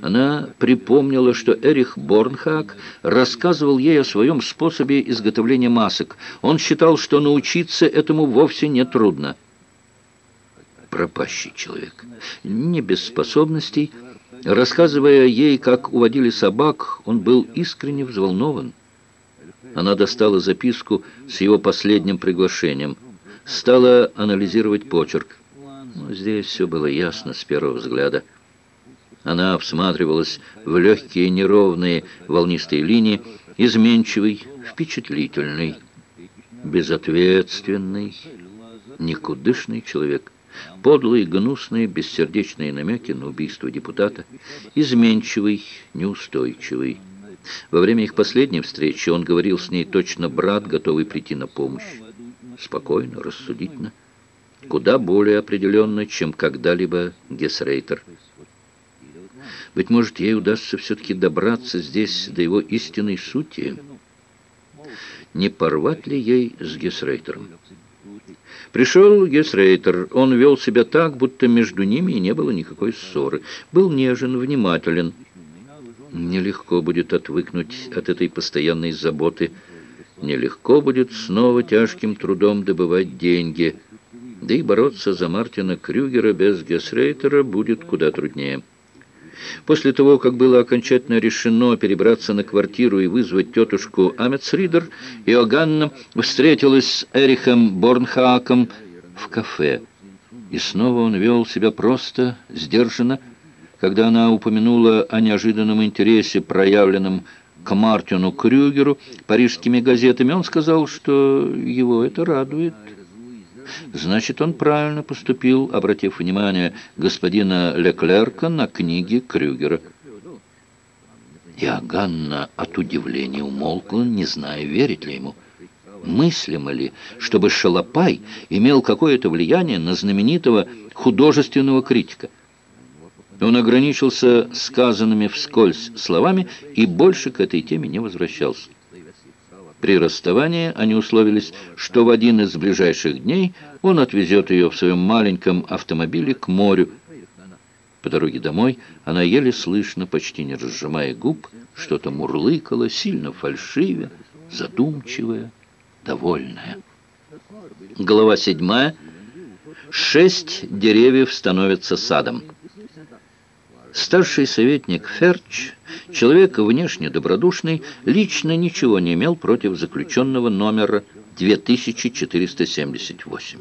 Она припомнила, что Эрих Борнхак рассказывал ей о своем способе изготовления масок. Он считал, что научиться этому вовсе не трудно. Пропащий человек, не без способностей. Рассказывая ей, как уводили собак, он был искренне взволнован. Она достала записку с его последним приглашением. Стала анализировать почерк. Но здесь все было ясно с первого взгляда. Она всматривалась в легкие неровные волнистые линии, изменчивый, впечатлительный, безответственный, никудышный человек. Подлые, гнусные, бессердечные намеки на убийство депутата, изменчивый, неустойчивый. Во время их последней встречи он говорил с ней точно брат, готовый прийти на помощь. Спокойно, рассудительно, куда более определенно, чем когда-либо Гесрейтер. Быть может, ей удастся все-таки добраться здесь до его истинной сути. Не порвать ли ей с Гесрейтером? Пришел Гесрейтер. Он вел себя так, будто между ними и не было никакой ссоры. Был нежен, внимателен. Нелегко будет отвыкнуть от этой постоянной заботы. Нелегко будет снова тяжким трудом добывать деньги. Да и бороться за Мартина Крюгера без Гесрейтера будет куда труднее. После того, как было окончательно решено перебраться на квартиру и вызвать тетушку Амецридер, Иоганна встретилась с Эрихом Борнхааком в кафе. И снова он вел себя просто, сдержанно, когда она упомянула о неожиданном интересе, проявленном к Мартину Крюгеру парижскими газетами, он сказал, что его это радует. Значит, он правильно поступил, обратив внимание господина Леклерка на книги Крюгера. Иоганна от удивления умолкла, не зная, верить ли ему. Мыслимо ли, чтобы Шалопай имел какое-то влияние на знаменитого художественного критика? Он ограничился сказанными вскользь словами и больше к этой теме не возвращался. При расставании они условились, что в один из ближайших дней он отвезет ее в своем маленьком автомобиле к морю. По дороге домой она еле слышно, почти не разжимая губ, что-то мурлыкала, сильно фальшивя, задумчивая, довольная. Глава седьмая. Шесть деревьев становятся садом. Старший советник Ферч, человек внешне добродушный, лично ничего не имел против заключенного номера 2478.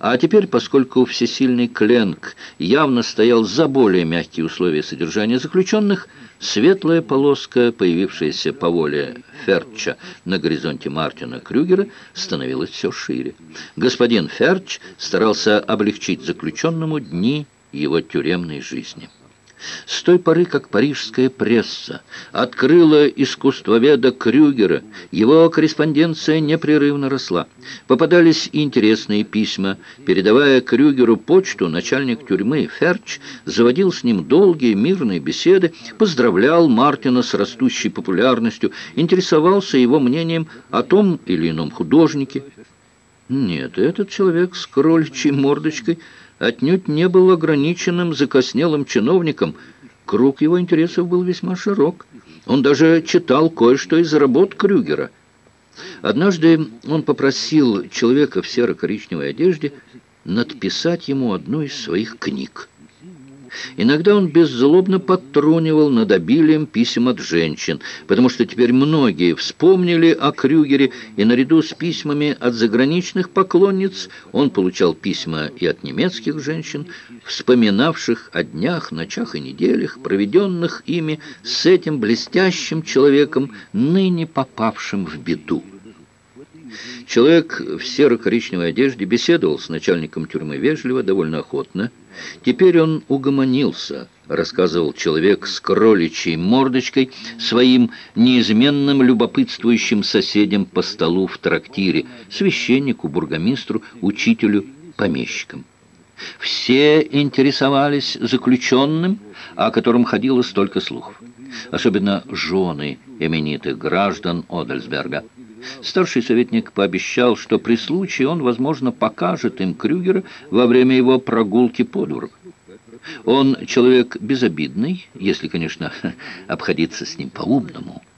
А теперь, поскольку всесильный Кленк явно стоял за более мягкие условия содержания заключенных, светлая полоска, появившаяся по воле Ферча на горизонте Мартина Крюгера, становилась все шире. Господин Ферч старался облегчить заключенному дни его тюремной жизни. С той поры, как парижская пресса открыла искусствоведа Крюгера, его корреспонденция непрерывно росла. Попадались интересные письма. Передавая Крюгеру почту, начальник тюрьмы Ферч заводил с ним долгие мирные беседы, поздравлял Мартина с растущей популярностью, интересовался его мнением о том или ином художнике. Нет, этот человек с кроличьей мордочкой – отнюдь не был ограниченным закоснелым чиновником. Круг его интересов был весьма широк. Он даже читал кое-что из работ Крюгера. Однажды он попросил человека в серо-коричневой одежде надписать ему одну из своих книг. Иногда он беззлобно подтрунивал над обилием писем от женщин, потому что теперь многие вспомнили о Крюгере, и наряду с письмами от заграничных поклонниц он получал письма и от немецких женщин, вспоминавших о днях, ночах и неделях, проведенных ими с этим блестящим человеком, ныне попавшим в беду. Человек в серо-коричневой одежде беседовал с начальником тюрьмы вежливо, довольно охотно. Теперь он угомонился, рассказывал человек с кроличьей мордочкой своим неизменным любопытствующим соседям по столу в трактире, священнику, бургомистру, учителю, помещикам. Все интересовались заключенным, о котором ходило столько слухов. Особенно жены именитых граждан Одельсберга. Старший советник пообещал, что при случае он, возможно, покажет им Крюгера во время его прогулки по двору. Он человек безобидный, если, конечно, обходиться с ним по-умному.